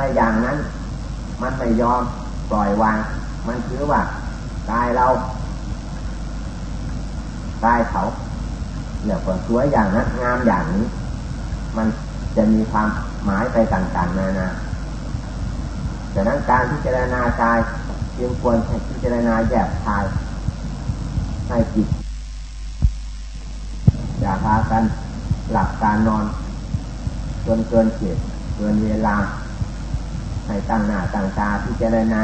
ไม่อย่างนั้น มันไม่ยอมปล่อยวาง มันถือว่ากายเรากายเขาเนี่ยก็สวยอย่างนั้นงามอย่างนี้ มันจะมีความหมายไปต่างๆนานาดังนั้นการพิจารณากายจึงควรพิจารณาแยกทายให้จิตอย่าพากันหลับการนอน จนเกินเกียเกินเวลา ให้ตั้งหน้าตั้งตาพิจารณา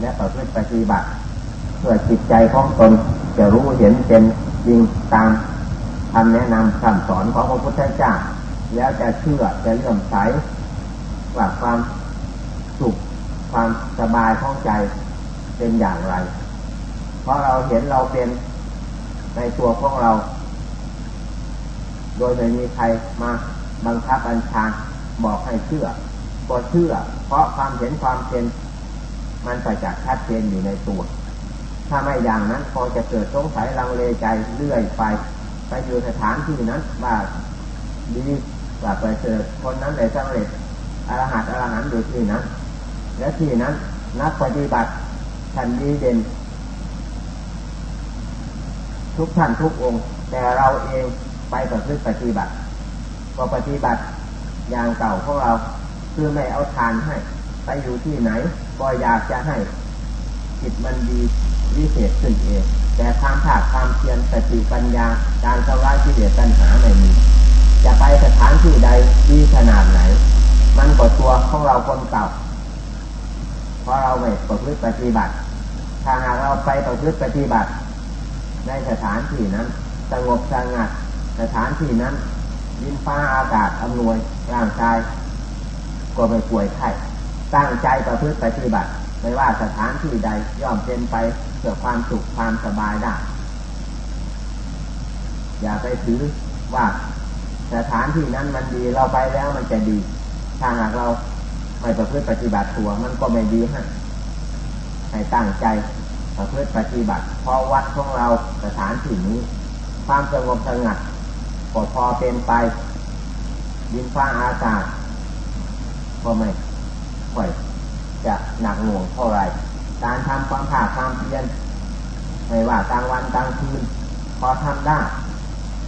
และประพฤติปฏิบัติ เพื่อจิตใจของตนจะรู้เห็นเป็นจริงตามคำแนะนำคำสอนของพระพุทธเจ้าแล้วจะเชื่อจะเลื่อมใสว่าความสุขความสบายของใจเป็นอย่างไร เพราะเราเห็นเราเป็นในตัวของเรา โดยไม่มีใครมาบังคับบัญชาบอกให้เชื่อ ก็เชื่อ เพราะความเห็นความเป็น มันประจักษ์ชัดเจนอยู่ในตัว ถ้าไม่อย่างนั้นพอจะเกิดสงสัยลังเลใจเรื่อยไป ไปอยู่สถานที่นั้นว่าดีว่าไปเจอคนนั้นได้สำเร็จอรหัตอรหันต์อยู่ที่นั้น และที่นั้น นักปฏิบัติท่านดีเด่นทุกท่านทุกองค์ แต่เราเองไปประพฤติปฏิบัติ ก็ปฏิบัติอย่างเก่าของเรา คือไม่เอาทานให้ ไปอยู่ที่ไหน ก็อยากจะให้จิตมันดีวิเศษขึ้นเอง แต่ความผากความเพียรสติปัญญา การสร้างที่เดียปัญหาไม่มี จะไปสถานที่ใดดีขนาดไหน มันก็ตัวของเราคนเก่า เพราะเราไม่ประพฤติปฏิบัติ ถ้าหากเราไปประพฤติปฏิบัติ ในสถานที่นั้นสงบสงัดสถานที่นั้นยินฟ้าอากาศอำนวยร่างกาย ก็ไม่ป่วยไข้ตั้งใจประพฤติปฏิบัติ ไม่ว่าสถานที่ใดย่อมเป็นไปเพื่อความสุขความสบายได้ อย่าไปถือว่าสถานที่นั้นมันดีเราไปแล้วมันจะดี ถ้าหากเราไม่ประพฤติปฏิบัติตัวมันก็ไม่ดีฮะให้ตั้งใจประพฤติปฏิบัติเพราะวัดของเราสถานที่นี้ ความสงบสงัดพอพอเป็นไปดินฟ้าอากาศ ก็ไม่ค่อยจะหนักหน่วงเท่าไร การทำความผาความเพียรไม่ว่ากลางวันกลางคืน พอทำได้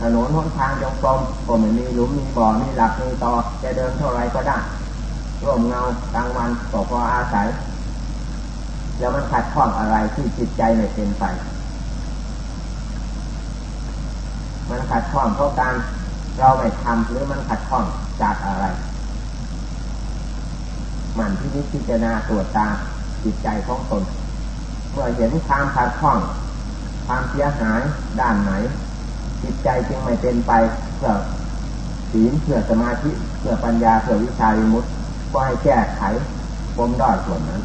ถนนหนทางจงกรมก็ไม่มีหลุมมีบ่อมีหลักมีตอจะเดินเท่าไรก็ได้ร่มเงากลางวันก็พออาศัย แล้วมันขัดข้องอะไรที่จิตใจไม่เป็นไป มันขัดข้องเพราะการเราไม่ทำหรือมันขัดข้องจากอะไร มันที่นิพิจารณาตรวจตาจิตใจของตน เมื่อเห็นความขัดข้อง ความเสียหายด้านไหน จิตใจจึงไม่เป็นไปเพื่อศีลเพื่อสมาธิเพื่อปัญญาเพื่อวิชาวิมุตติก็ให้แก้ไขปมด้อยส่วนนั้น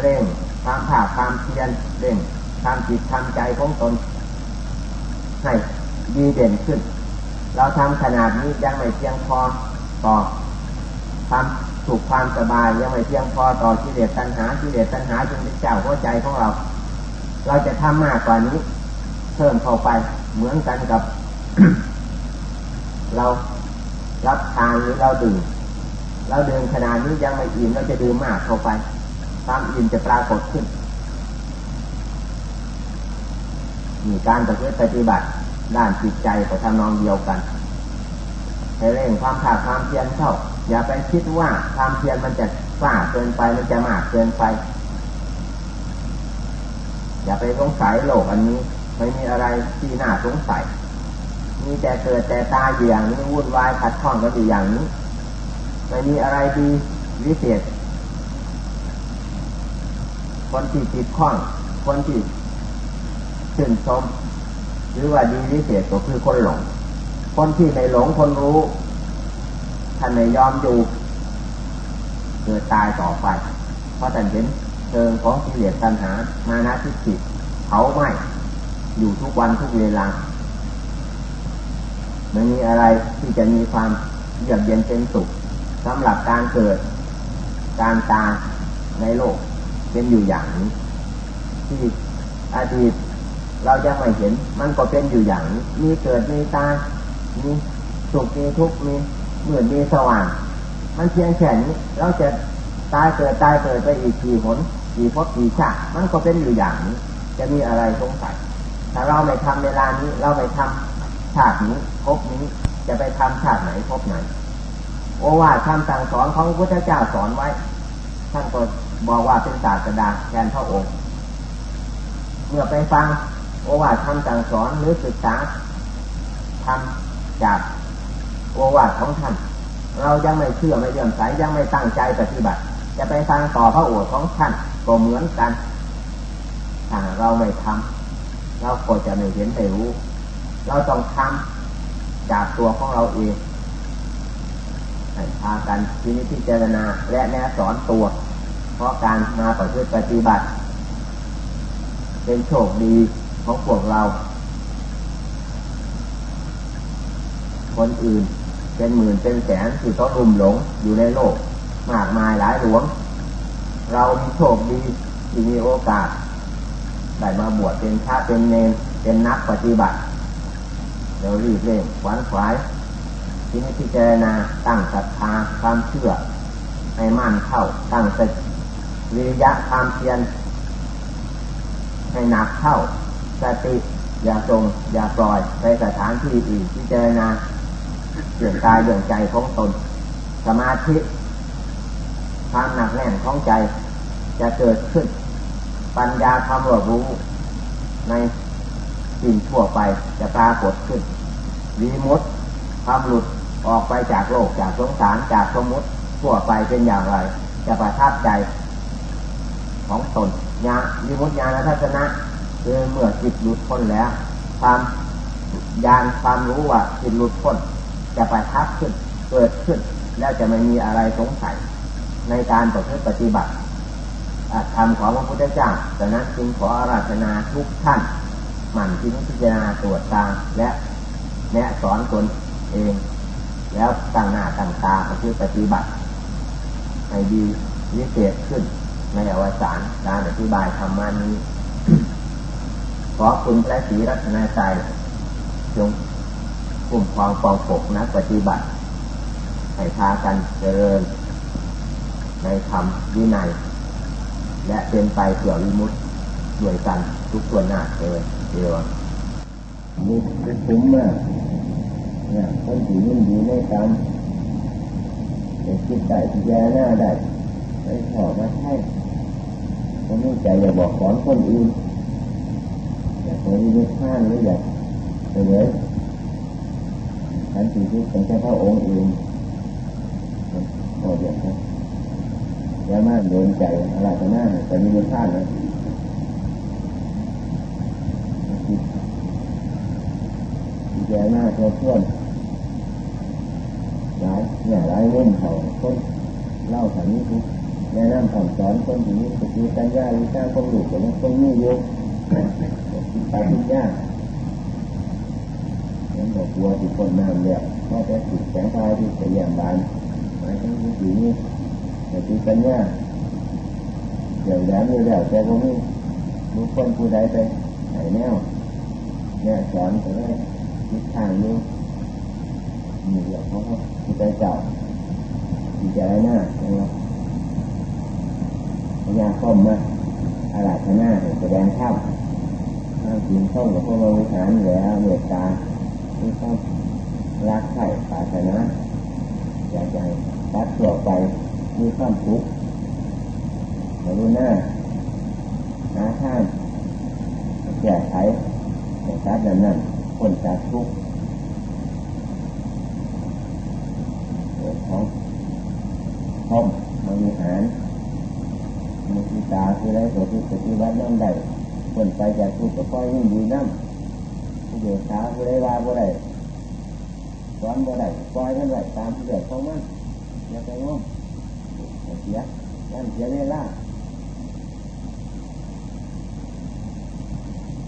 เร่งความผาความเพียรเร่งทำจิตทำใจของตน ให้ดีเด่นขึ้น เราทำขนาดนี้ยังไม่เพียงพอต่อความ สุขความสบายยังไม่เพียงพอต่อกิเลสตัณหากิเลสตัณหาจึงเป็นเจ้าหัวใจของเรา เราจะทำมากกว่านี้ เพิ่มเข้าไปเหมือนกันกับ เรารับทานหรือเราดื่มเราดื่มขนาดนี้ยังไม่อิ่มเราจะดื่มมากเข้าไปความอิ่มจะปรากฏขึ้นมีการปฏิบัติด้านจิตใจก็ทำนองเดียวกันให้เร่งความขาดความเพียรเข้า อย่าไปคิดว่าความเพียรมันจะกล้าเกินไปมันจะมากเกินไป อย่าไปสงสัยโลกอันนี้ไม่มีอะไรที่น่าสงสัยมีแต่เกิดแต่ตายอย่างนี้วุ่นวายขัดข้องกันอยู่อย่างนี้ไม่มีอะไรดีวิเศษคนที่ติดข้อง คนที่ชื่นชมหรือว่าดีวิเศษก็คือคนหลง คนที่ไม่หลงคนรู้ ท่านไม่ยอมอยู่เกิดตายต่อไป เพราะท่านเห็นเชิงของกิเลสตัณหา มานะทิฏฐิเผาไม้อยู่ทุกวันทุกเวลาไม่มีอะไรที่จะมีความเยือกเย็นเป็นสุขสำหรับการเกิด การตายในโลกเป็นอยู่อย่างนี้ ที่อดีตเราจะไม่เห็น มันก็เป็นอยู่อย่างนี้มีเกิดมีตายมีสุขมีทุกข์มี มือนมีสว่าง มันเพียงแค่นี้ เราจะตายเกิดตายเกิดไปอีกกี่หนกี่พบกี่ชาติมันก็เป็นอยู่อย่างนี้ จะมีอะไรสงสัยถ้าเราไม่ทำเวลานี้เราไม่ทำชาตินี้พบนี้จะไปทำชาติไหนพบไหน โอวาทำสั่งสอนของพระพุทธเจ้าสอนไว้ ท่านก็บอกว่าเป็นศาสดาแทนพระองค์ เมื่อไปฟังโอวาทำสั่งสอนหรือศึกษาทำจาก โอวาทของท่าน เรายังไม่เชื่อไม่เลื่อมใสยังไม่ตั้งใจปฏิบัติ จะไปฟังต่อพระโอษฐ์ของท่านก็เหมือนกันถ้าเราไม่ทำเราก็จะไม่เห็นไม่รู้ เราต้องทำจากตัวของเราเองให้พากันที่นี้พิจารณาและแนะสอนตัว เพราะการมาประพฤติปฏิบัติ เป็นโชคดีของพวกเรา คนอื่น เป็นหมื่นเป็นแสนที่เขารุมหลงอยู่ในโลก มากมายหลายหลวง เรามีโชคดีที่มีโอกาส ได้มาบวชเป็นพระเป็นเนรเป็นนักปฏิบัติเรารีบเร่งขวนขวายที่นี้พิจารณาตั้งศรัทธาความเชื่อให้มั่นเข้าตั้งสติวิริยะความเพียรให้หนักเข้าสติอย่าทรงอย่าปล่อยไปสถานที่อื่นพิจารณา เรื่องกายเรื่องใจของตน สมาธิความหนักแน่นของใจจะเกิดขึ้น ปัญญาความรู้ ในสิ่งทั่วไปจะปรากฏขึ้นวีมุตความหลุดออกไปจากโลกจากสงสารจากสมมติทั่วไปเป็นอย่างไร จะประทับใจของตนญาวิมุตญาณทัศนะคือเมื่อจิตหลุดพ้นแล้ว ความญาณความรู้ว่าจิตหลุดพ้น จะประทับขึ้นเกิดขึ้น แล้วจะไม่มีอะไรสงสัยในการประพฤติปฏิบัติธรรมของพระพุทธเจ้าดังนั้นจึงขออาราธนาทุกท่านหมั่นพิจารณาตรวจตาและแนะสอนตนเอง แล้วตั้งหน้าตั้งตาปฏิปฏิบัติให้ดีวิเศษขึ้นในอวสานการอธิบายธรรมานี้ ขอคุณพระศรีรัตนใจจง คุ้มครองปองปกนักปฏิบัติให้พากันเจริญ ในธรรมวินัย และเป็นไปเกี่ยววิมุตด้วยกันทุกส่วนหน้าเลยเดียวนี่เป็นคุ้มมากเนี่ยคนที่ยินดีในการจะคิดได้ที่แย่หน้าได้ไม่ขอมาให้คนนี้ใจอย่าบอกสอนคนอื่นอยากเป็นนิพานหรืออยากไปเลย ฉันสิ่ที่เป็นแค่พระองค์เองโอ้เดียวนะอย่ามาโดนใจอะไรต่อหน้าแต่มีนิพานะแย่หน้าเท่าเพื่อนหลายเนี่ยหลายเล่นเขาคนเล่าสันนี้ทุกแนะนำคำสอนคนที่นี้สติปัญญาวิชาความรู้แต่ยังต้องมีอยู่ไปทุกอย่าง นั้นบอกวัวที่คนน้ำเนี่ยแค่แต่ติดแสงไฟที่เสียงบานหมายถึงที่นี้สติปัญญาเดี๋ยวแหลมอยู่แล้วแต่พวกนี้รู้คนผู้ใดไปไหนแนวเนี่ยสอนก็ได้ทิศทางนี้มีเรื่องของที่ใจเจ้าที่ใจหน้านะครับพญาข้อมมาอะไรข้างหน้าแสดงข้ามข้ามจริงเข้ากับพวกเราวิหารแล้วเมตตา ที่ต้องรักใคร่ปรารถนาอยากจะตัดตัวไปมีความทุกข์กรุณาหาท่านแก้ไขแต่ตัดนั้นนั่นคนจากทุกข์ของห้องมามีหารมุทิตาคือไรตัวที่ปฏิวัตินั่งได้คนไปจากทุกข์ก็ค่อยยิ่งดีน้ำผู้เดียวขาคือไรว่าบ่ได้สอนบ่ได้ปล่อยมันไว้ตามเดือดของมันอย่าไปงมเสียนั่นเสียเวลา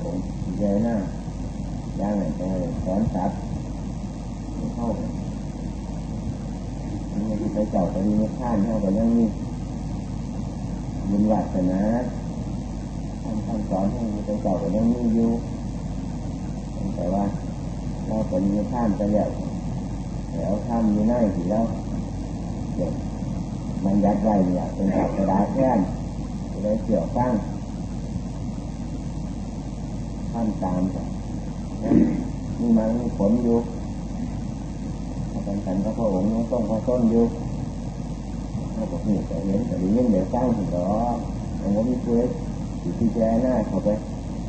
ผมเจอหน้าย่างไหนไปสอนสัตว์เข้านี่ที่ไปเจ้าไปดีไม่ข้านเท่ากับยังมีบุญวัฒนาทำคำสอนให้ไปเจ้ากับยังมีอยู่ แต่ว่าเราเป็นมีข้านไปแล้วแล้วทำอยู่ในที่แล้วเด็กมันยัดไว้เนี่ยเป็นกระดาษแท่นเลยเกี่ยวตั้งท่านตามนี่มันมีผลอยู่เป็นขันก็พระองค์ยังต้องพระต้นอยู่ถ้าบอกนี่แต่เห็นแต่ยิ่งเดี๋ยวสร้างถึงหรอมันก็มีเพื่อที่ที่แจ้หน้าเขาไป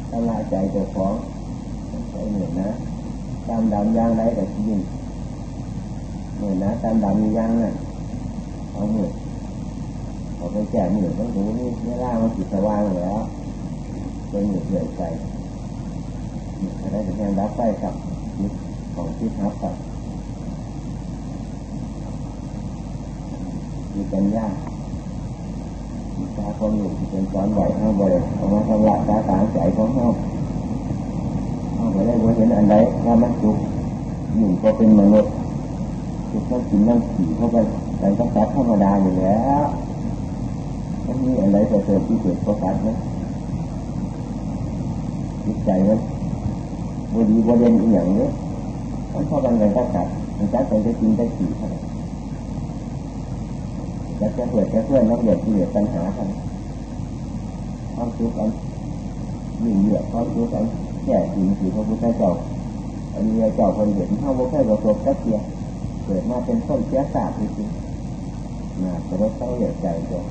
ทำลายใจเจ้าของ ไปเหนื่อยนะตามดำยางไรแต่ยิ่งเหนื่อยนะตามดำยางน่ะเอาเหนื่อยเขาไปแก่เหนื่อยต้องดูนี่ไม่ล่ามันจิตสว่างแล้วเป็นเหนื่อยเหนื่อยใจอะไรถึงการรับไปกับของที่ทับกับมีปัญญาตาความรู้ที่เป็นสอนไหวห้าบริเอามาทำละตาตาใจของเขาเขา ไปได้รู้เห็นอันใดว่ามันสุขอยู่งก็เป็นมนุษย์สุขนั่งกินนั่งขี่เข้าไปอะไรก็ตัดธรรมดาอยู่แล้วมันมีอันใดจะเกิดที่เกิดก็ตัดไหมจิตใจมันบดีบดีอีกอย่างนี้มันพอบางอย่างก็ตัดมันจัดไปจะกินจะขี่เท่านั้นจะจะเกิดจะเพื่อนน้องเดือดที่เดือดปัญหากันความทุกข์อันยิ่งเยื่อความทุกข์อัน แก่จริงคือพระพุทธเจ้าอันนี้เจ้าคนเดือดเท่าว่าแค่ประสบแค่เพียเกิดมาเป็นต้นเชื้อศาสตร์จริงๆมาจะลดต้องเหยียดใจตัว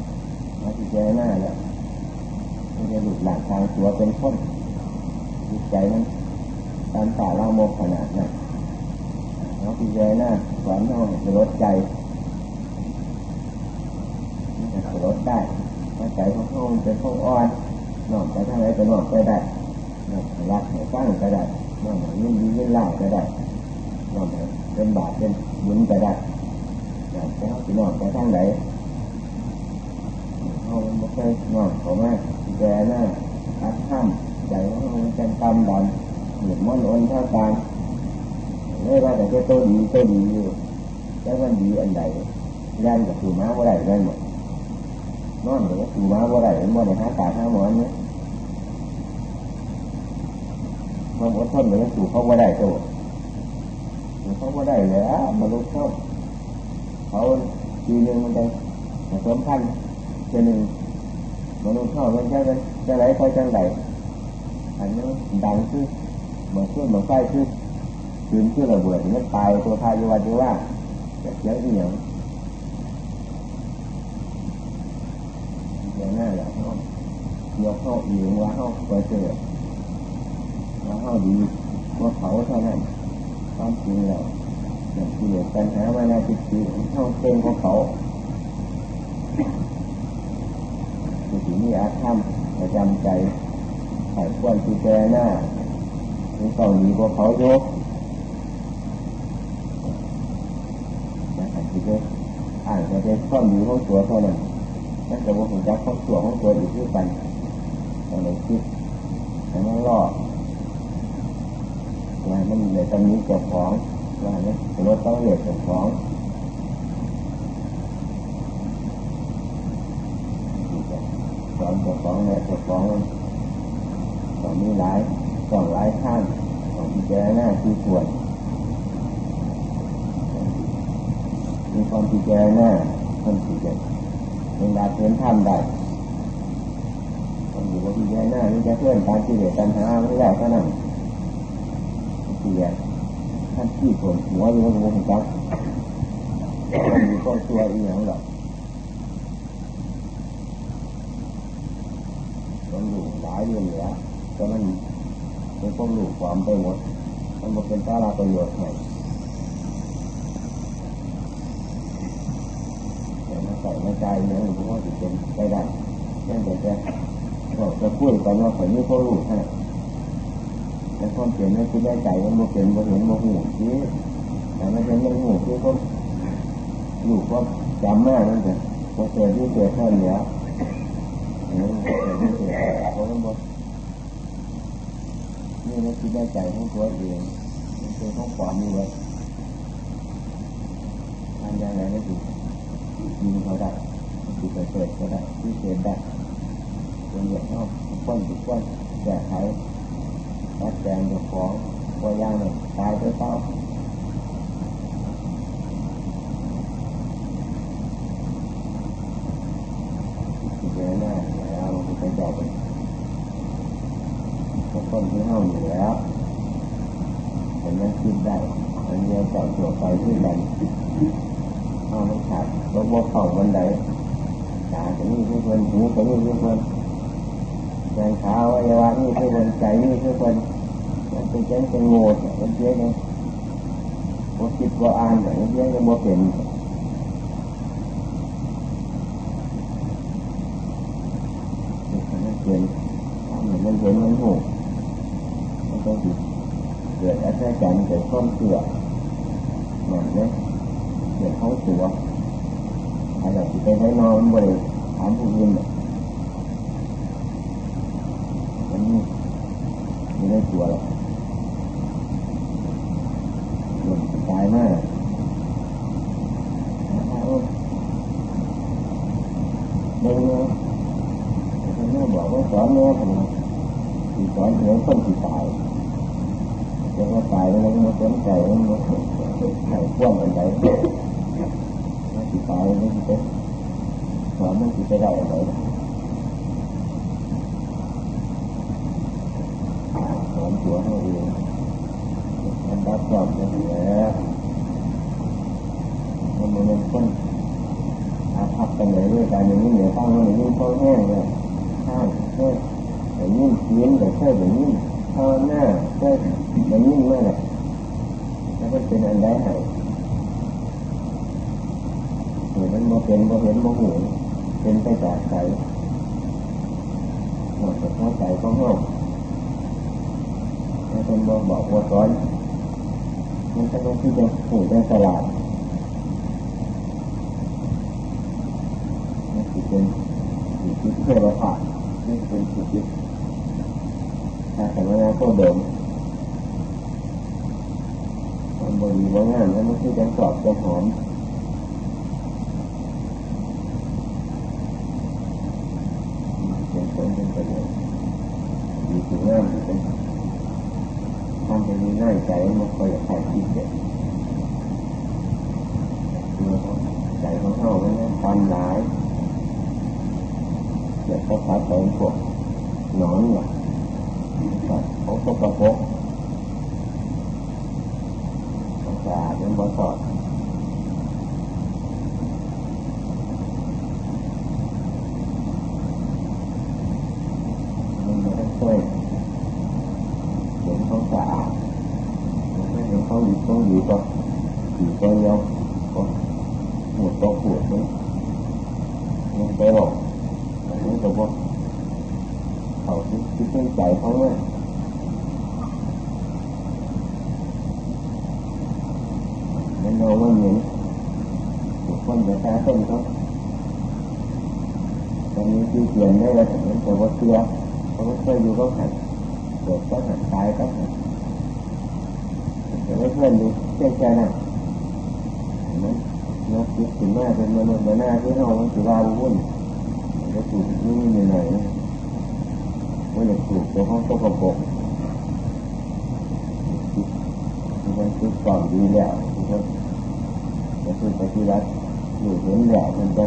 มาที่เจหน้าแล้วมันจะหลุดหลังทางตัวเป็นต้นจิตใจมันตามตาเล่าโมกขนาดนั้นเราที่เจหน้าสอนเราจะลดใจจะลดได้ใจของเขาเป็นของอ่อนนอกไปทางไหนก็นอกไปได้ รักให้ฟังก็ได้นอกยินดียินล่าก็ได้นอกเป็นบาปเป็นบุญก็ได้นอกไปเขาที่นอกไปทางไหนเขาไม่เคยนอกเขามาแย่หน้าอัดข้ามใจของเขาเป็นตำดำหมือนมันอนเท่ากันไม่ว่าแต่จะโตดีโตดีอยู่แล้วมันดีอันใดย่านกับผู้ม้าว่าได้ได้หมดนอนหรือสูม้าบ่าได้บ่ได้หาตาหาหมอนเนี่ย มันอดทนหรือสู่เขาบ่ได้ตัวสูเขาบ่ได้เลยอะมนุษย์เขาเขาทีหนึ่งมันจะผสมพันธุ์เจนึงมนุษย์เขามันจะเป็นจะไหลไปจังไหลอันนี้ดังคือเหมือนขึ้นเหมือนไฟคือคืนคือระเบิดมันตายตัวพายวัดว่าจะเยอที่อย่างอย่างนั้นแหละเขายกเข้าเองว่าเข้าไปเจอ ว่าเข้าดีว่าเขาเท่านั้นความจริงแล้วอย่างที่เหลือปัญหามาในจิตใจเข้าเต็มของเขาสิ่งนี้อาธรรมประจำใจไข่ควรที่เจหน้าถึงเกาหนีกว่าเขายกนะครับที่จะอ่านจะเป็นข้อมีของตัวเท่านั้นนั่นจะว่าผมจะข้าตัวของตัวอีกด้วยกันเราเลยคิดแต่ไมันรอด ว่ามันเหลือตอนนี้เจ้าของว่าเนี่ยรถต้องเหลือเจ้าของสอนเจ้าของเนี่ยเจ้าของตอนนี้หลายสองหลายข้างของที่เจหน้าที่ส่วนมีความที่เจหน้าคนที่เจเวลาเพื่อนทำได้ผมอยู่ว่าที่แย่หน้านี่จะเพื่อนตามที่เดือดปัญหาไม่ได้เท่านั้น เสียท่านที่ผลหัวอยู่หัวหัวจักมีต้นตัวอีกอย่างหรอกต้องอยู่หลายเรื่องเหลือแต่มันเป็นพวกหลูกความไปหมด มันบอเป็นสาระประโยชน์ให้ใส่ในใจเนี่ยหลวงพ่อจะเป็นไปได้แค่แต่จะบอกจะพูดกันว่าข่อยนี่เขารู้ขนา ดแต่ความเปลี่ยนไม่คิดได้ใจมันโมเป็นโมเห็นโมหูที่แต่ไม่เป็นไม่หูที่เขาอยู่ก็จำแมากนั่นเองพอเกิดที่เกิดเท่านี้นี่เกิดที่เกิดเขาต้องบอกนี่ไม่คิดได้ใจของตัวเองมันเป็นของความมีไว้ทำยังไงไม่ถูกยิงเขาได้ที่เกิดก็ได้ที่เกิดได้เป็นอย่างนอกป้อนถูกป้อนแก้ไข ดัดแปลงอยู่ของวัวยางเนี่ยตายไปเปล่าเดี๋ยวน่แล้วมันไปจบเป็นคนที่ห้องอยู่แล้วเห็นมันคิดได้มันเดียนจากตัวไปที่มันเอาไม่ขาดลบว่าเข่าวันไหนขาดจะนี่ทุกคนหูจะนี่ทุกคน แรงขาอวัยวะนี่ทุกคนใจนี่ทุกคนมันเป็นเจ้าเป็นโง่มันเจ๊เนี่ยว่คิดว่าอ่านแต่เจ๊ยังว่เป็นมันเห็นมันเห็นมันหูมันต้องเกิดอาการเกิดความเสื่อมหนักเนี่ยเกิดท้องเสียอะไรที่ไปให้นอนบ่อยถามผู้ยินมันนี่ไม่ได้ตัวหรอกมันตายมากเดินเนี่ยท่าน แม่บอกว่าสอนแม่ทำไมสอนเหนือคนที่ตายจะว่าตายแล้วมันสนใจมันมันไหนพ่วงอะไรมันสิตายมันสิไปสอนมันสิไปได้อะไรสอนตัวให้เองมันรับความเป็นแล้วมันมันต้นอาภัพกันเลยด้วยการอย่างนี้เหนือตั้งอย่างนี้เขาแห้งเลยข้างเช่อย่างนี้เลี้ยงแต่เช่อย่างนี้ภาวนาเช่อย่งนี้เมื่อไหร่แล้วมันเป็นอันได้หายเห็นมันโมเป็นโมเห็นโมหูเป็นไปจากใจหมดจากเข้าใจของห้องแล้วเป็นบอกบอกว่าสอนมันจะต้องที่จะหูกได้ตลาดมันคือเป็นสิ่งที่เพื่อเราผ่าน นี่เป็นสิ่งที่ถ้าแต่ว่าก็เดิมมันบริวารงานแล้วมันคือจะสอบจะหอมเป็นผลเป็นประโยชน์มีถึงงามเป็นทำเป็นง่ายใจมันคอยใส่คิดเด็ดใจของเขาเนี่ยทำหลาย กิดก็พัดเป็นพวกหนอนเนี่ยของสกปรกสะอาดเป็นบอสอดมันไม่ได้ช่วยเห็นเขาสะอาดไม่เห็นเขาดีเขาดีก็ดีก็ยอมก็หมดก็ปวดมันมันไปหรอก มันก็บกเขาคิดในใจเขาเนี่ยมันเอาว่าเหมือนบุคคลจะแท้ต้นเขาตอนนี้ที่เปลี่ยนได้แล้วแต่แต่ว่าเชื่อเขาเคยอยู่ก็หันเกิดก็หันตายก็หันแต่ว่าเพื่อนดูแค่แค่นั้นมันนกคิดถึงแม่เป็นมนุษย์หน้าที่เรามันถือว่าวุ่น จะถูกนี่นี่หน่อยว่าจะถูกแตัวห้องตกกระปกมันคือก่อนดีแล้วที่เขาจะคือปฏิบัติอยู่เห็นแล้วมันจะ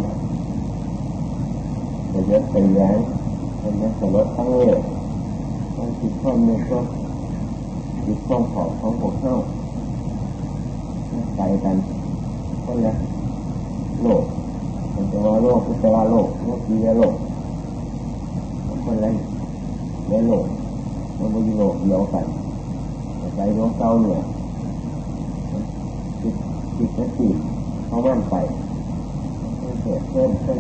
จะยึดไปย้ายมันจะสลดทั้งเวทต้องคิดข้อมือก็คิดข้อขอบของพวเข้าไปกันก็เลยโลก มันจะว่าโลกก็จะว่าโลกโลกดีโลกคนไรในโลกมันไม่โลกเดียวกันใจดวงเก่าเนี่ยจิตจิตและจิตเขาว่านไปเกิดเพิ่มขึ้น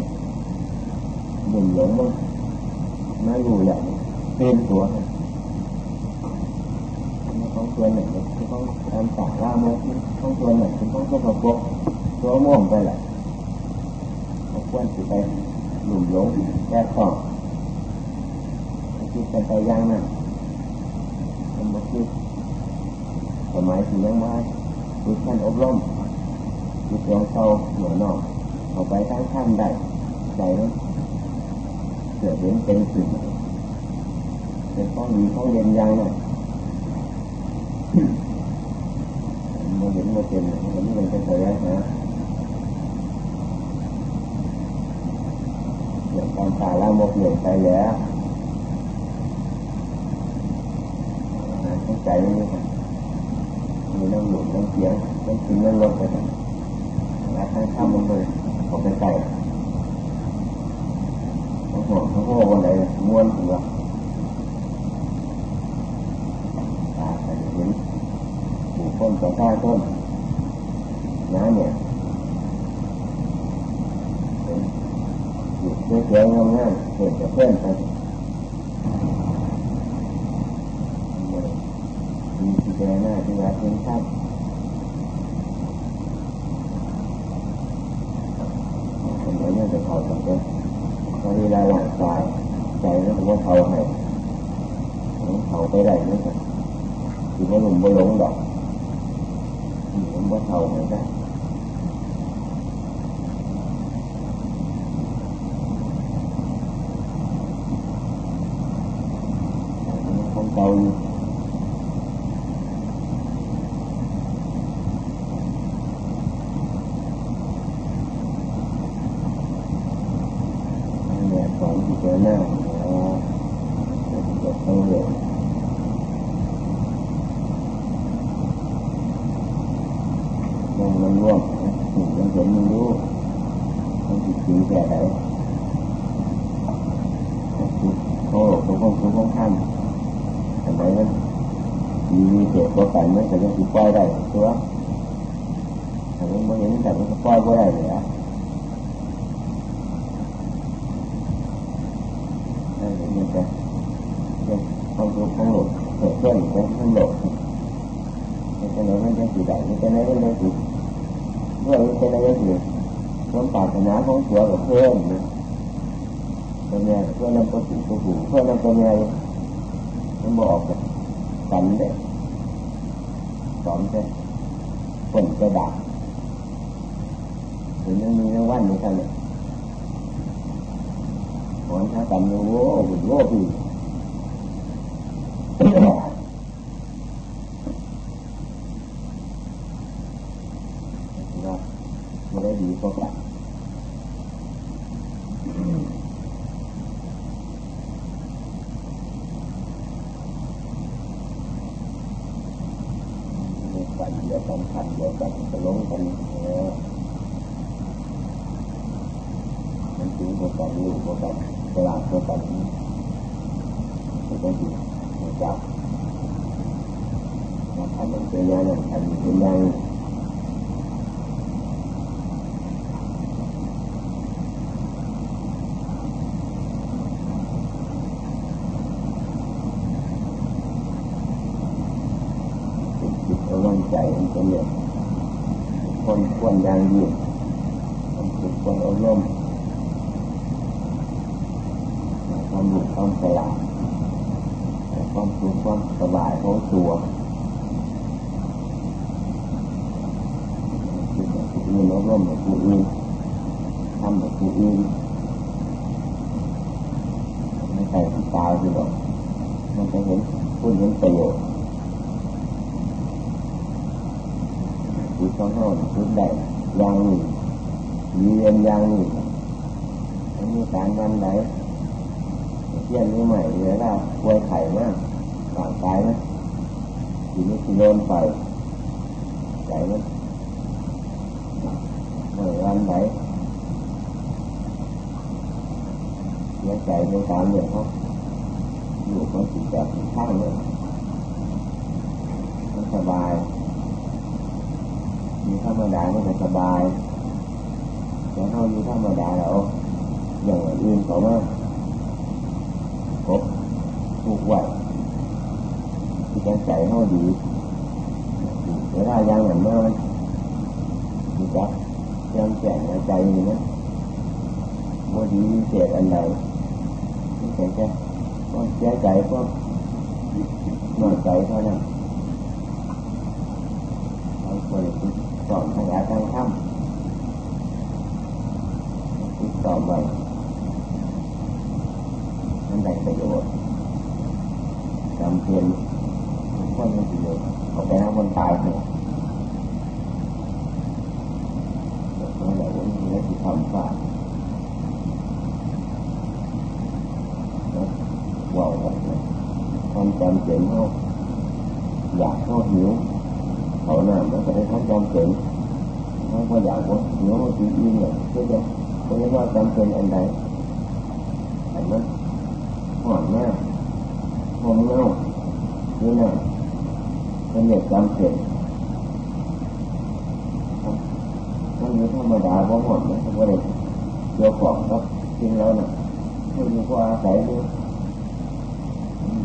หนุ่มหลงมันมาอยู่อย่างเป็นตัวของตัวหนึ่งคือต้องทำตาล่ามันของตัวหนึ่งคือต้องตัวประกบตัวม่วงไปแหละ ควรจะไปหนุ่มหลงแก้ต่อคิดเป็นไปย่างนั้นผมคิดสมัยที่ยังมาคือท่านอบรมคือเสียงเศร้าหน่อนอกเอาไปทั้งท่านได้ใจนั้นเกิดเห็นเป็นสิ่งเป็นข้องดีข้องเย็นยังน่ะมันเห็นมันเป็นมันไม่เป็นไปได้นะ เรื่งการตายแหมดเหนื่อยไปแล้วใจไม่มีน้ำหนุนน้ำเสียงน้ำกินน้ำลดไปแล้วทั้งข้ามันเลยผมไปใส่โอ้โหเขาโง่วันไหนม้วนหัวตาใส่เห็นหูต้นต่อข้าต้นน้ำเนี่ย อยู่เฉยๆง่ายเห็นแต่เพื่อนไปมีพิจารณาที่ว่าเป็นข้ามคนเราเนี่ยจะเขาสังเกตพอเวลาหลังตายใจแล้วก็เขาให้เขาไปได้ไหมครับคือว่าหนุ่มบ่หลงดอกมันบ่เขาให้ได้ ของเก่าอยู่เนี่ยสอนที่เจอหน้าแล้วจะต้องเรียนมันมันร่วมสิ่งมันเห็นมันรู้มันจิตจริงแก่ไหนโอ้โหทุกคนทุกคนท่านทำไมมันมีมีเสียตัวกันมันจะยังติดปล่อยได้ตัวถ้ามันไม่เห็นแต่มันก็ปล่อยไม่ได้เลยอะนั่นเองมันจะจะความรู้ของโลกเกิดขึ้นเป็นทั้งโลกมันจะไหนมันจะสีได้มันจะไหนมันจะสีเมื่อมันจะไหนมันจะ ความปรารถนาของตัวกับเพื่อนตัวเนี้ยเพื่อนนั่นก็ถูกตัวถูกเพื่อนนั่นตัวเนี้ยมันบอกกับสันเด็กสอนแค่คนกระดาษถึงยังมีรางวัลอยู่กันเนี่ยสอนถ้าตันโว้หุ่นโว้พี่ว่าไม่ได้ดีก็กลับกันเดียวกันขัด เดียวกันจะล้มกันเออมันจึงกว่ากันรู้กว่ากันตลาดกว่ากันมันก็ดีมันจับมาทำมันเป็นยังไงทำเป็นยังจิตกำลังใจมันเป็นเนี่ยคนควรอย่างยิ่งมันคือคนอารมณ์ความรู้ความฉลาดความสุขความสบายของตัวคือแบบผู้อื่นอารมณ์แบบผู้อื่นทำแบบผู้อื่นไม่ใช่ที่ตายคือหรอกมันจะเห็นพูดเห็นประโยชน์ จิตของเราชุดใดอย่างนี้มีเรียนอย่างนี้มันมีการวันใดเที่ยงนี้ใหม่เวลาป่วยไข้มากร่างกายนะทีนี้คือโดนไปใจมันเมื่อวันไหนเสียใจในตามอย่างเขาอยู่เขาติดแบบข้างเลยมันสบาย มีธรรมดาไม่สบาย แต่ถ้ามีธรรมดาแล้ว อย่างอื่นเขาว่าครบทุกวัยที่จะใจเขาดีเวลายังเหมือนเมื่อมันมีจักยังแก่ในใจนี่นะโมดีเสียอันใดแค่แค่ก็เสียใจก็หน้อยใจเท่านั้นเราควร สอนทางอาทางถ้ำติดต่อไปมันได้ประโยชน์จำเป็นคนไมีประโยชน์เอาไปให้คนตายเนี่ยนั่นแหละว่ามีอะไรที่ทำฝากว่าวไว้ความจำเป็นเขาอยากเข้าหิว เขาหน้ามันจะได้ทั้งจำเป็นทั้งก็อยากว่าหิวมันกินอิ่มเนี่ยก็จะก็จะว่าจำเป็นอันใดอันนั้นหอมหน้าหอมเน่านี่น่ะเป็นอย่างจำเป็นมันไม่ธรรมดาเพราะหอมนะเพราะอะไรเกี่ยวของก็จริงแล้วน่ะไม่มีความอาศัยด้วย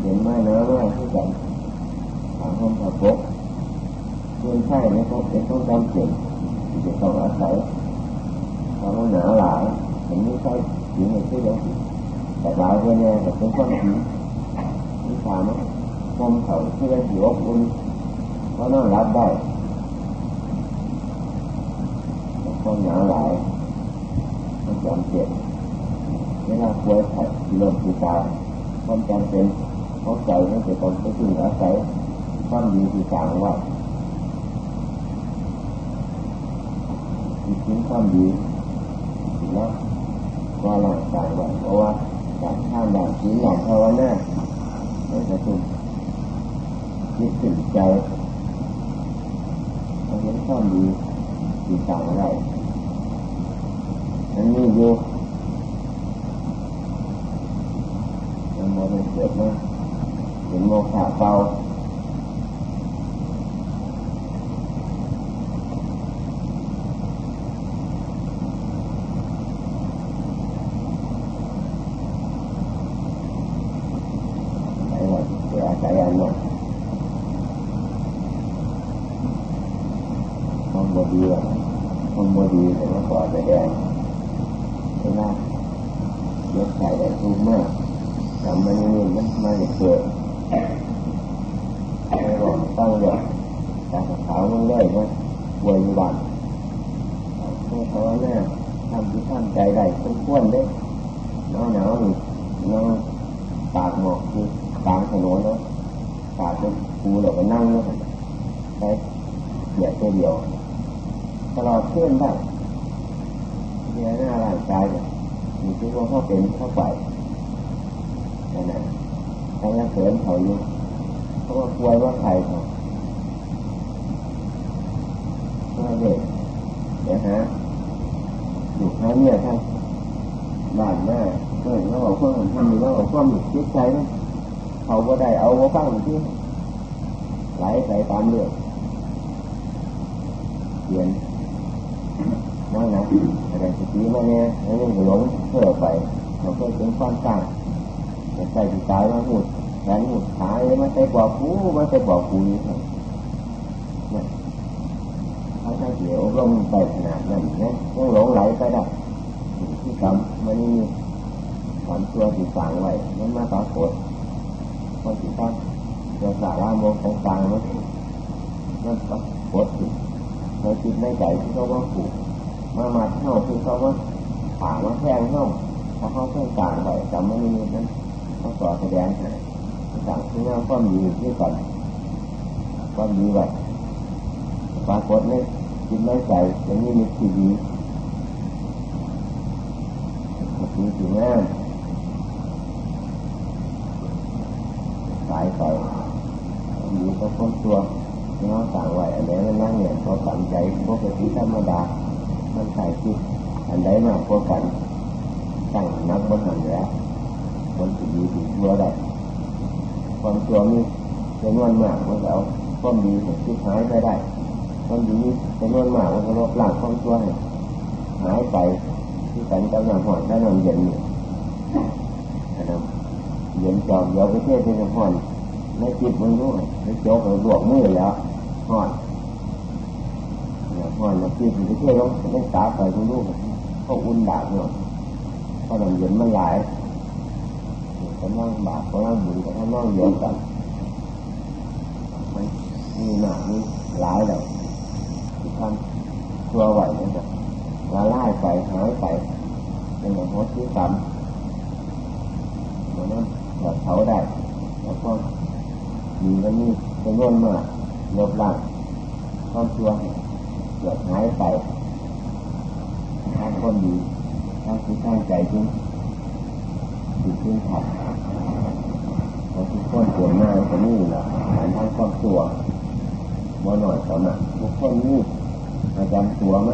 เห็นไหมนะว่าที่กันถามคำถามพบ เพื่อนใช่ไหมครับเป็นต้องจำเป็นที่จะต้องอาศัยถ้าหนาหลายมันไม่ใช่ถึงในที่เดียวแต่หลายเพื่อนเนี่ยเป็นความจริงที่ถามว่าความเขาที่ได้ถือว่าคุณเขานั่งรับได้ความหนาหลายมันจำเป็นเวลาป่วยไข้เริ่มติดตาความจำเป็นเข้าใจไม่จะต้องไปถึงอาศัยความดีที่สั่งว่า ทิ้งความดีแล้วก็หลังต่างไว้เพราะว่าการข้ามด่านทิ้หลังภาวนาไม่จะถูกยึดถึงใจเราเห็นความดีที่สั่งได้อันนี้อยู่มันโมเดลเกิดมาเห็นโมฆะเบาไหนว่าเสียใจอันเนี่ยความบดีอะความบดีแต่ว่าก่อนจะแดงใช่ไหมยกใส่ได้ทุกเมื่อจำมันนี่มันมาเกิดไม่หลงตั้งหลงแต่ขาวมันเลยว่าป่วยอยู่บ้านให้เขาแน่ทำที่ทำใจได้สมควรได้หนาวหนาวนี่นั่งตากหมอกที่กลางถนนแล้วตากเป็นปูเราก็นั่งแล้ว ใช้เสียตัวเดียวตลอดเพื่อนได้เรียนหน้าร่างกายเนี่ยมีที่ว่าเขาเป็นเข้าไปนั่นแหละใครยังเสริมเขาอยู่เพราะว่าป่วยว่าใครเขาว่าเด็กเดี๋ยวฮะอยู่ท้ายเนี่ยท่านบ้านหน้าเพื่อนเขาบอกเพื่อนทำอยู่แล้วบอกเพื่อนมีจิตใจนะเขาก็ได้เอาว่าฟังที่ไหลไปตามเรื่อง เรียนนั่นนะอะไรสติมาเนี่ยแล้วยังหลงเพื่อไปเราเคยเป็นความต่างแต่ใจที่ตายมาหุดแขนหุดขาเลยมาใส่กว่ากูมาใส่กว่ากูนี่เนี่ยเขาใช้เดี๋ยวลงไปขนาดนั้นเนี่ยยังหลงไหลไปได้ที่กรรมมันนี่ความชั่วที่ฝังไว้มันมาปรากฏคนที่ตั้งเกิดสาระโมงต่างๆมันมันปรากฏอยู่ ในจิตในใจที่เขาว่าผูกมามาเท่าคือเขาว่าถามว่าแทงเท่าพอเขาแทงต่างไปจำไม่มีนั้นเขาสอนแสดงต่างที่งานความดีที่ก่อนความดีแบบปรากฏในจิตในใจอย่างนี้มีทีดีมีถึงงานสายไปมีก็พ้นตัว น้องสั่งไว้อันไหนมันนั่งเนี่ยเขาสั่งใจปกติธรรมดา มันใส่คิดอันใดมากกว่ากันตั้งนักบนหันแล้วคนที่ดีถึงตัวได้ความตัวนี้จำนวนมากมันแล้วความดีที่หายไปได้ความดีจำนวนมากมันก็ลดหลั่งความตัวหายไปที่กันกำลังหอนถ้านเย็นเนี่ยนะครับเย็นจอมเดี๋ยวไปเทศที่นครในจิตมันรู้ในโจ๊กเราลวกมือแล้ว ห่อนห่อนมาจิตมันไปเทศลงได้ตาไปมันรู้เขาอุ่นดาบเนาะก็นำเย็นไมาหลายกำลังบาปกำลังบุญกำลังเยอะกันมีหนามีหลายเลยที่ทำตัวไหวนั่นแหละละลายไปหายไปเป็นอย่างหัวที่ต่ำมันนั้นแบบเขาได้ แล้วก็มีกันนี่จำนวนมาก ลบล้างความชั่วเกิดหายไปทางคนดีทางที่ตั้งใจจริงจิตจริงขัดเราทุกคนลี่ยนมาจะนี่แหละกานทำความตัวบ่หน่อยสำหรับบุคคนนี่ประจำตัวไหม